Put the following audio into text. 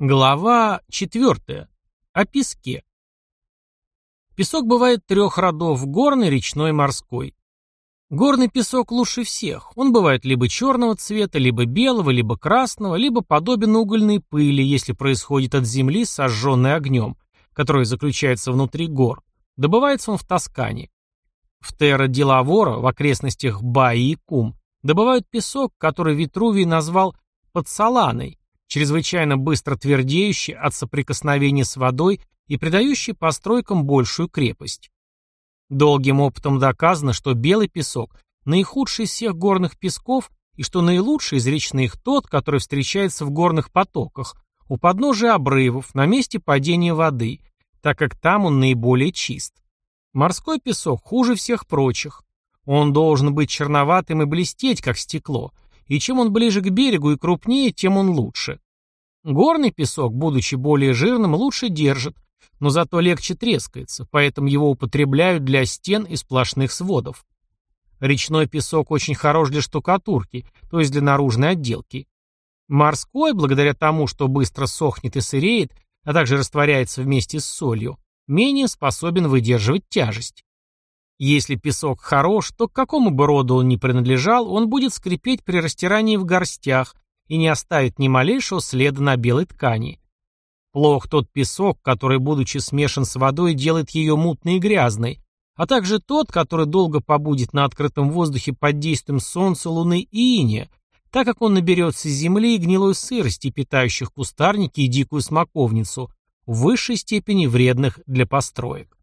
Глава 4. О песке. Песок бывает трех родов – горный, речной, морской. Горный песок лучше всех. Он бывает либо черного цвета, либо белого, либо красного, либо подобен угольной пыли, если происходит от земли, сожженной огнем, который заключается внутри гор. Добывается он в Тоскане. В Терра-Дилавора, в окрестностях Баи и Кум, добывают песок, который Витрувий назвал подсоланой, чрезвычайно быстро твердеющий от соприкосновения с водой и придающий постройкам большую крепость. Долгим опытом доказано, что белый песок – наихудший из всех горных песков и что наилучший из речных тот, который встречается в горных потоках, у подножия обрывов, на месте падения воды, так как там он наиболее чист. Морской песок хуже всех прочих. Он должен быть черноватым и блестеть, как стекло – и чем он ближе к берегу и крупнее, тем он лучше. Горный песок, будучи более жирным, лучше держит, но зато легче трескается, поэтому его употребляют для стен и сплошных сводов. Речной песок очень хорош для штукатурки, то есть для наружной отделки. Морской, благодаря тому, что быстро сохнет и сыреет, а также растворяется вместе с солью, менее способен выдерживать тяжесть. Если песок хорош, то к какому бы роду он ни принадлежал, он будет скрипеть при растирании в горстях и не оставит ни малейшего следа на белой ткани. Плох тот песок, который, будучи смешан с водой, делает ее мутной и грязной, а также тот, который долго побудет на открытом воздухе под действием солнца, луны и иния, так как он наберется земли и гнилой сырости, питающих кустарники и дикую смоковницу, в высшей степени вредных для построек.